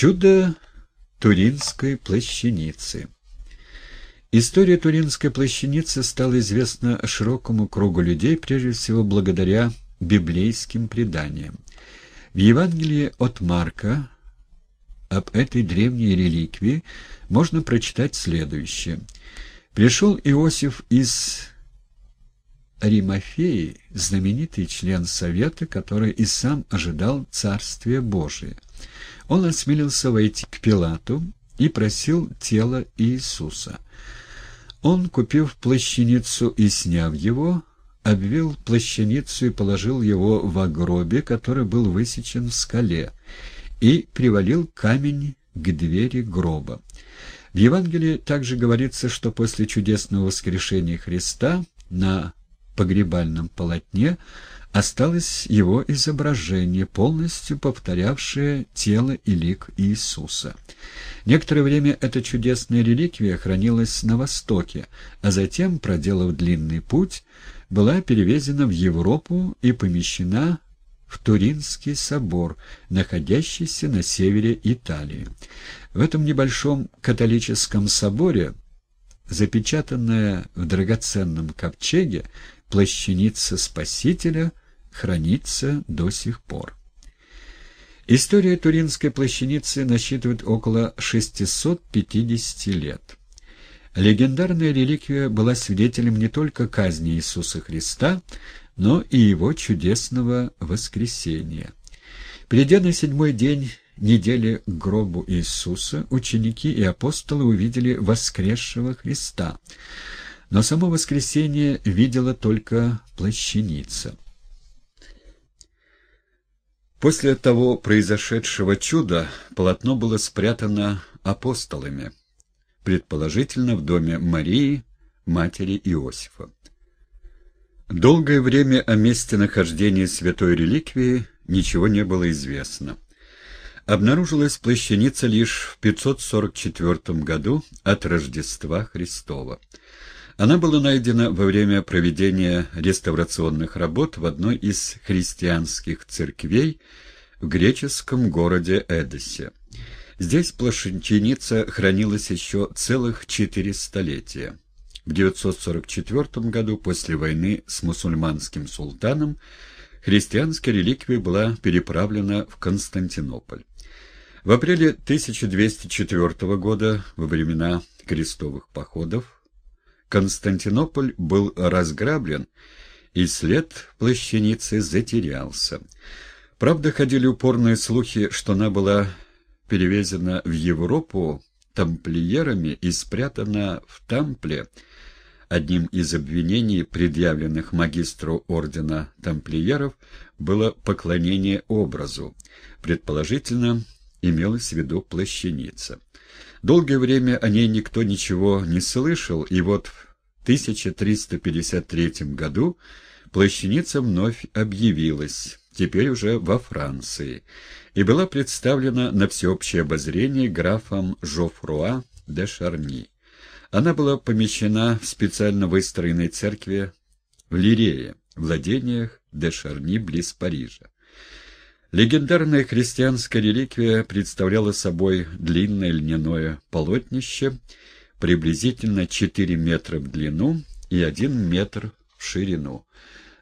Чудо Туринской плащаницы История Туринской плащаницы стала известна широкому кругу людей, прежде всего благодаря библейским преданиям. В Евангелии от Марка об этой древней реликвии можно прочитать следующее. «Пришел Иосиф из Римофеи, знаменитый член Совета, который и сам ожидал Царствия Божия. Он осмелился войти к Пилату и просил тело Иисуса. Он, купив плащаницу и сняв его, обвел плащаницу и положил его в гробе, который был высечен в скале, и привалил камень к двери гроба. В Евангелии также говорится, что после чудесного воскрешения Христа на погребальном полотне осталось его изображение, полностью повторявшее тело и лик Иисуса. Некоторое время эта чудесная реликвия хранилась на Востоке, а затем, проделав длинный путь, была перевезена в Европу и помещена в Туринский собор, находящийся на севере Италии. В этом небольшом католическом соборе, запечатанная в драгоценном ковчеге, плащаница Спасителя хранится до сих пор. История Туринской плащаницы насчитывает около 650 лет. Легендарная реликвия была свидетелем не только казни Иисуса Христа, но и его чудесного воскресения. Придя на седьмой день недели к гробу Иисуса, ученики и апостолы увидели воскресшего Христа — но само воскресение видела только плащаница. После того произошедшего чуда полотно было спрятано апостолами, предположительно в доме Марии, матери Иосифа. Долгое время о месте нахождения святой реликвии ничего не было известно. Обнаружилась плащаница лишь в 544 году от Рождества Христова. Она была найдена во время проведения реставрационных работ в одной из христианских церквей в греческом городе Эдессе. Здесь плашенченица хранилась еще целых четыре столетия. В 944 году, после войны с мусульманским султаном, христианская реликвия была переправлена в Константинополь. В апреле 1204 года, во времена крестовых походов, Константинополь был разграблен, и след плащаницы затерялся. Правда, ходили упорные слухи, что она была перевезена в Европу тамплиерами и спрятана в Тампле. Одним из обвинений, предъявленных магистру ордена тамплиеров, было поклонение образу. Предположительно, имелась в виду плащаница. Долгое время о ней никто ничего не слышал, и вот в 1353 году плащаница вновь объявилась, теперь уже во Франции, и была представлена на всеобщее обозрение графом Жофруа де Шарни. Она была помещена в специально выстроенной церкви в Лирее, владениях де Шарни близ Парижа. Легендарная христианская реликвия представляла собой длинное льняное полотнище, приблизительно 4 метра в длину и 1 метр в ширину,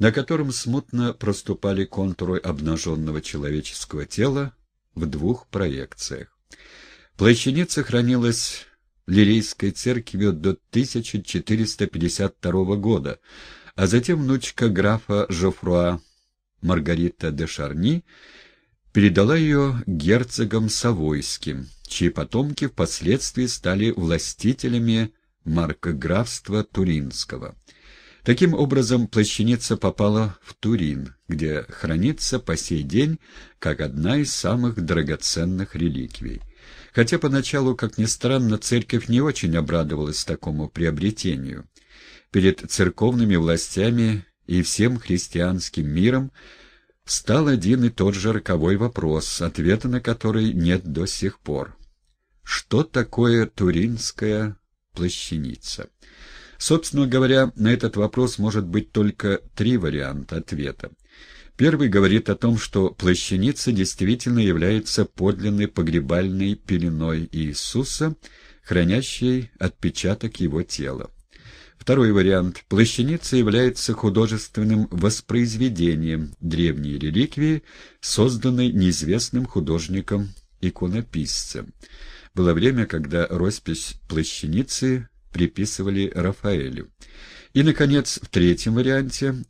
на котором смутно проступали контуры обнаженного человеческого тела в двух проекциях. Плащаница хранилась в Лирийской церкви до 1452 года, а затем внучка графа Жофруа Маргарита де Шарни передала ее герцогам Савойским, чьи потомки впоследствии стали властителями маркографства Туринского. Таким образом, плащаница попала в Турин, где хранится по сей день как одна из самых драгоценных реликвий. Хотя поначалу, как ни странно, церковь не очень обрадовалась такому приобретению. Перед церковными властями и всем христианским миром встал один и тот же роковой вопрос, ответа на который нет до сих пор. Что такое туринская плащаница? Собственно говоря, на этот вопрос может быть только три варианта ответа. Первый говорит о том, что плащаница действительно является подлинной погребальной пеленой Иисуса, хранящей отпечаток его тела. Второй вариант. Плащаница является художественным воспроизведением древней реликвии, созданной неизвестным художником-иконописцем. Было время, когда роспись плащаницы приписывали Рафаэлю. И, наконец, в третьем варианте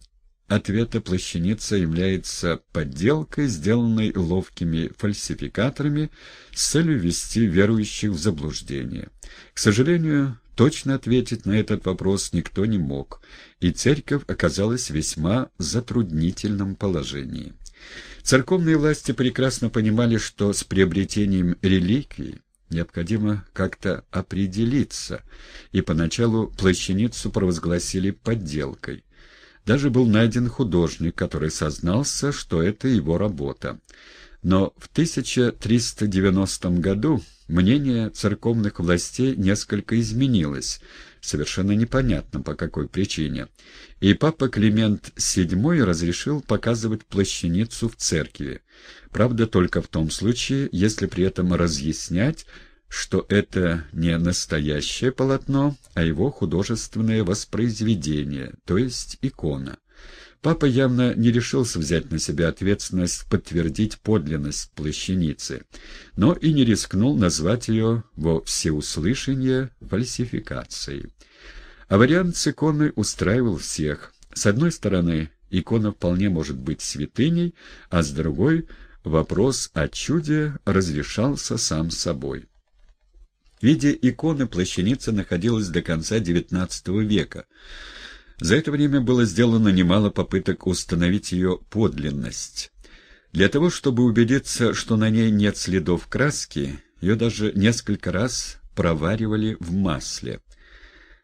ответа плащаница является подделкой, сделанной ловкими фальсификаторами с целью ввести верующих в заблуждение. К сожалению, точно ответить на этот вопрос никто не мог, и церковь оказалась в весьма затруднительном положении. Церковные власти прекрасно понимали, что с приобретением реликвий необходимо как-то определиться, и поначалу плащаницу провозгласили подделкой. Даже был найден художник, который сознался, что это его работа. Но в 1390 году мнение церковных властей несколько изменилось, совершенно непонятно по какой причине, и папа Климент VII разрешил показывать плащаницу в церкви, правда только в том случае, если при этом разъяснять, что это не настоящее полотно, а его художественное воспроизведение, то есть икона. Папа явно не решился взять на себя ответственность подтвердить подлинность плащаницы, но и не рискнул назвать ее во всеуслышание фальсификацией. А вариант с иконой устраивал всех. С одной стороны, икона вполне может быть святыней, а с другой — вопрос о чуде разрешался сам собой. В виде иконы плащаница находилась до конца XIX века. За это время было сделано немало попыток установить ее подлинность. Для того, чтобы убедиться, что на ней нет следов краски, ее даже несколько раз проваривали в масле.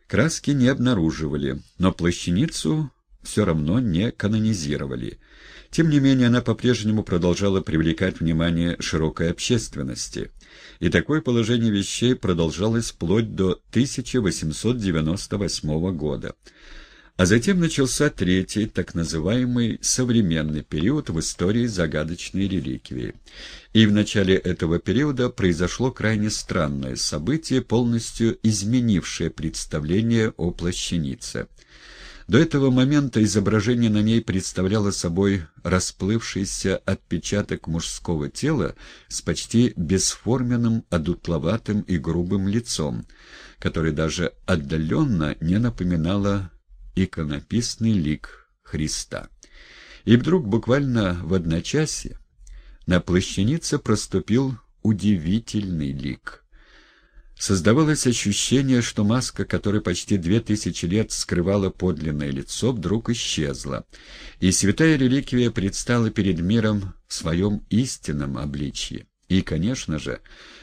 Краски не обнаруживали, но плащаницу все равно не канонизировали. Тем не менее, она по-прежнему продолжала привлекать внимание широкой общественности. И такое положение вещей продолжалось вплоть до 1898 года. А затем начался третий, так называемый современный период в истории загадочной реликвии. И в начале этого периода произошло крайне странное событие, полностью изменившее представление о плащанице. До этого момента изображение на ней представляло собой расплывшийся отпечаток мужского тела с почти бесформенным, одутловатым и грубым лицом, который даже отдаленно не напоминало иконописный лик Христа. И вдруг, буквально в одночасье, на плащанице проступил удивительный лик — Создавалось ощущение, что маска, которая почти две тысячи лет скрывала подлинное лицо, вдруг исчезла, и святая реликвия предстала перед миром в своем истинном обличье. И, конечно же,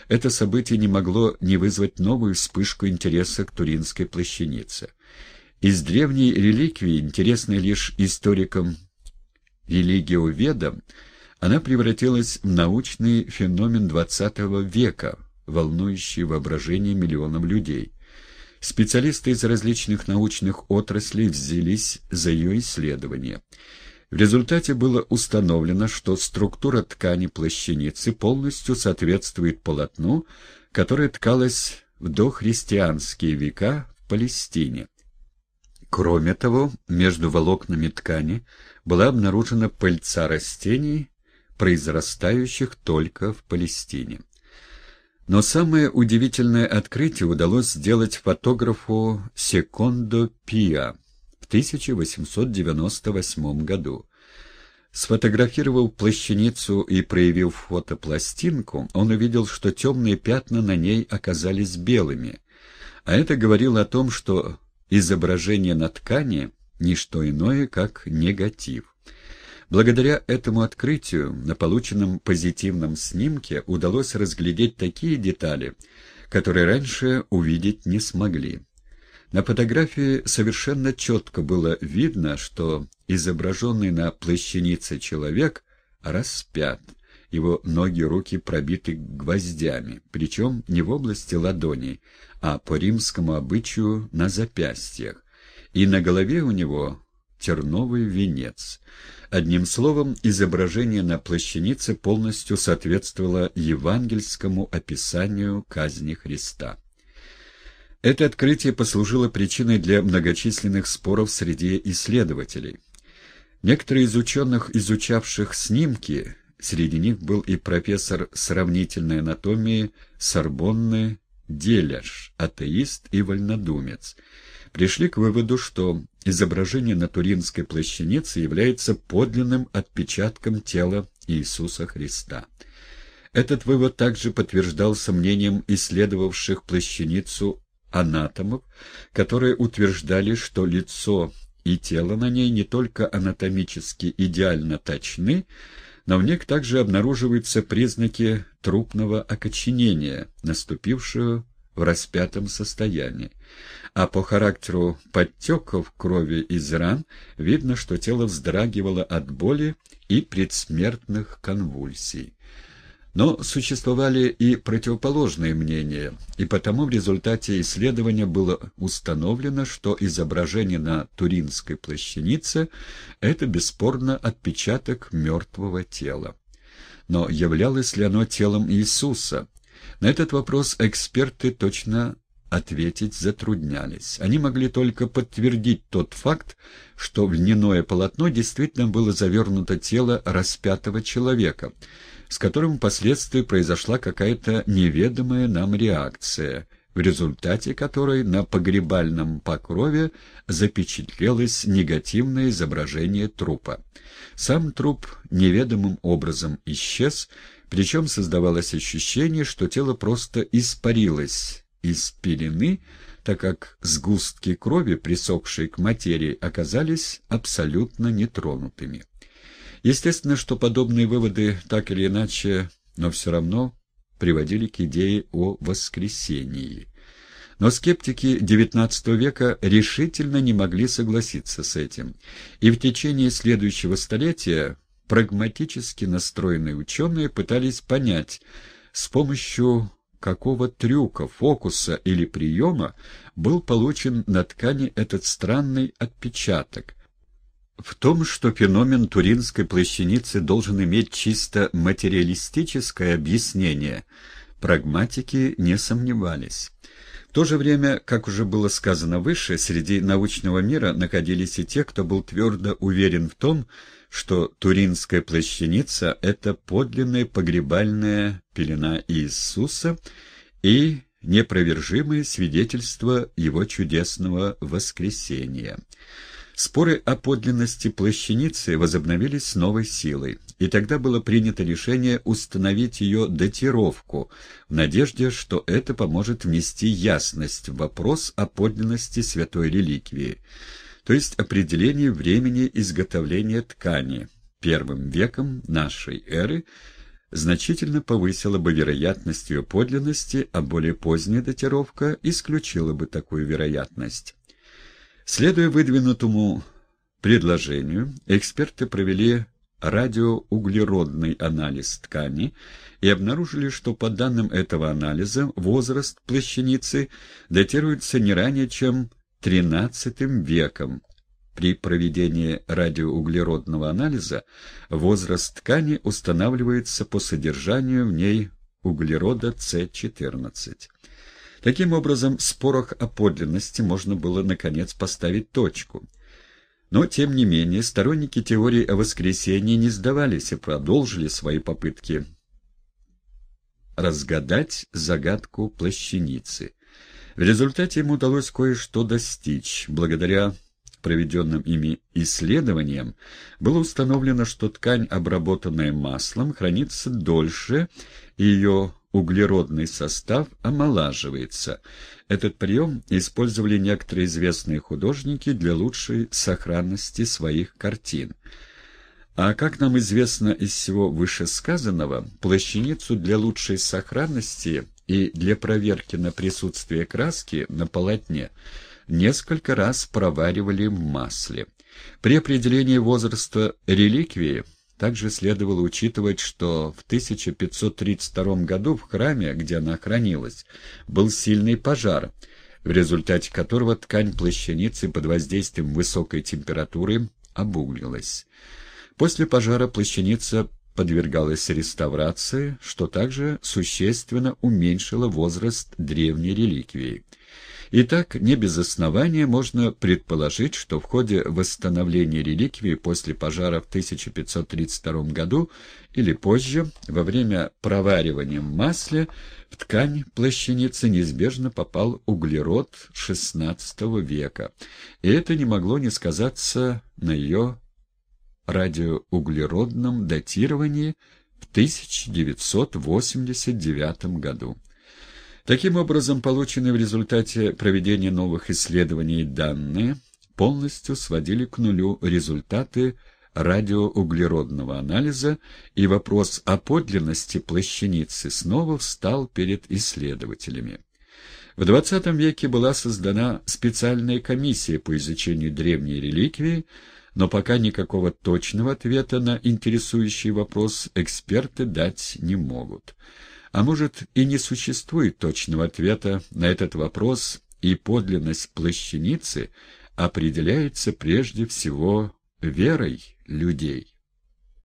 это событие не могло не вызвать новую вспышку интереса к Туринской плащанице. Из древней реликвии, интересной лишь историкам религиоведам, она превратилась в научный феномен XX века, волнующий воображение миллионов людей. Специалисты из различных научных отраслей взялись за ее исследование. В результате было установлено, что структура ткани плащаницы полностью соответствует полотну, которое ткалось в дохристианские века в Палестине. Кроме того, между волокнами ткани была обнаружена пыльца растений, произрастающих только в Палестине. Но самое удивительное открытие удалось сделать фотографу Секондо Пиа в 1898 году. Сфотографировав плащаницу и проявив фотопластинку, он увидел, что темные пятна на ней оказались белыми, а это говорило о том, что изображение на ткани — не что иное, как негатив. Благодаря этому открытию на полученном позитивном снимке удалось разглядеть такие детали, которые раньше увидеть не смогли. На фотографии совершенно четко было видно, что изображенный на плащанице человек распят, его ноги и руки пробиты гвоздями, причем не в области ладоней, а по римскому обычаю на запястьях, и на голове у него терновый венец. Одним словом, изображение на плащанице полностью соответствовало евангельскому описанию казни Христа. Это открытие послужило причиной для многочисленных споров среди исследователей. Некоторые из ученых, изучавших снимки, среди них был и профессор сравнительной анатомии Сорбонны Деляш, атеист и вольнодумец, пришли к выводу, что изображение на Туринской плащанице является подлинным отпечатком тела Иисуса Христа. Этот вывод также подтверждался мнением исследовавших плащаницу анатомов, которые утверждали, что лицо и тело на ней не только анатомически идеально точны, но в них также обнаруживаются признаки трупного окоченения, наступившего в распятом состоянии. А по характеру подтеков крови из ран видно, что тело вздрагивало от боли и предсмертных конвульсий. Но существовали и противоположные мнения, и потому в результате исследования было установлено, что изображение на Туринской плащанице – это бесспорно отпечаток мертвого тела. Но являлось ли оно телом Иисуса? На этот вопрос эксперты точно ответить затруднялись. Они могли только подтвердить тот факт, что в льняное полотно действительно было завернуто тело распятого человека – с которым впоследствии произошла какая-то неведомая нам реакция, в результате которой на погребальном покрове запечатлелось негативное изображение трупа. Сам труп неведомым образом исчез, причем создавалось ощущение, что тело просто испарилось из пелены, так как сгустки крови, присохшие к материи, оказались абсолютно нетронутыми. Естественно, что подобные выводы так или иначе, но все равно приводили к идее о воскресении. Но скептики XIX века решительно не могли согласиться с этим, и в течение следующего столетия прагматически настроенные ученые пытались понять, с помощью какого трюка, фокуса или приема был получен на ткани этот странный отпечаток, в том, что феномен Туринской плащаницы должен иметь чисто материалистическое объяснение, прагматики не сомневались. В то же время, как уже было сказано выше, среди научного мира находились и те, кто был твердо уверен в том, что Туринская плащаница — это подлинная погребальная пелена Иисуса и непровержимое свидетельство его чудесного воскресения. Споры о подлинности плащаницы возобновились с новой силой, и тогда было принято решение установить ее датировку, в надежде, что это поможет внести ясность в вопрос о подлинности святой реликвии, то есть определение времени изготовления ткани первым веком нашей эры, значительно повысила бы вероятность ее подлинности, а более поздняя датировка исключила бы такую вероятность. Следуя выдвинутому предложению, эксперты провели радиоуглеродный анализ ткани и обнаружили, что по данным этого анализа возраст плащаницы датируется не ранее, чем XIII веком. При проведении радиоуглеродного анализа возраст ткани устанавливается по содержанию в ней углерода С14. Таким образом, в спорах о подлинности можно было, наконец, поставить точку. Но, тем не менее, сторонники теории о воскресении не сдавались и продолжили свои попытки разгадать загадку плащаницы. В результате им удалось кое-что достичь. Благодаря проведенным ими исследованиям было установлено, что ткань, обработанная маслом, хранится дольше, и ее углеродный состав омолаживается. Этот прием использовали некоторые известные художники для лучшей сохранности своих картин. А как нам известно из всего вышесказанного, плащаницу для лучшей сохранности и для проверки на присутствие краски на полотне несколько раз проваривали в масле. При определении возраста реликвии также следовало учитывать, что в 1532 году в храме, где она хранилась, был сильный пожар. в результате которого ткань плащаницы под воздействием высокой температуры обуглилась. После пожара плащаница подвергалась реставрации, что также существенно уменьшило возраст древней реликвии. Итак, не без основания можно предположить, что в ходе восстановления реликвии после пожара в 1532 году или позже, во время проваривания в масле, в ткань плащаницы неизбежно попал углерод XVI века, и это не могло не сказаться на ее радиоуглеродном датировании в 1989 году. Таким образом, полученные в результате проведения новых исследований данные полностью сводили к нулю результаты радиоуглеродного анализа, и вопрос о подлинности плащаницы снова встал перед исследователями. В XX веке была создана специальная комиссия по изучению древней реликвии, но пока никакого точного ответа на интересующий вопрос эксперты дать не могут. А может и не существует точного ответа на этот вопрос, и подлинность плащаницы определяется прежде всего верой людей.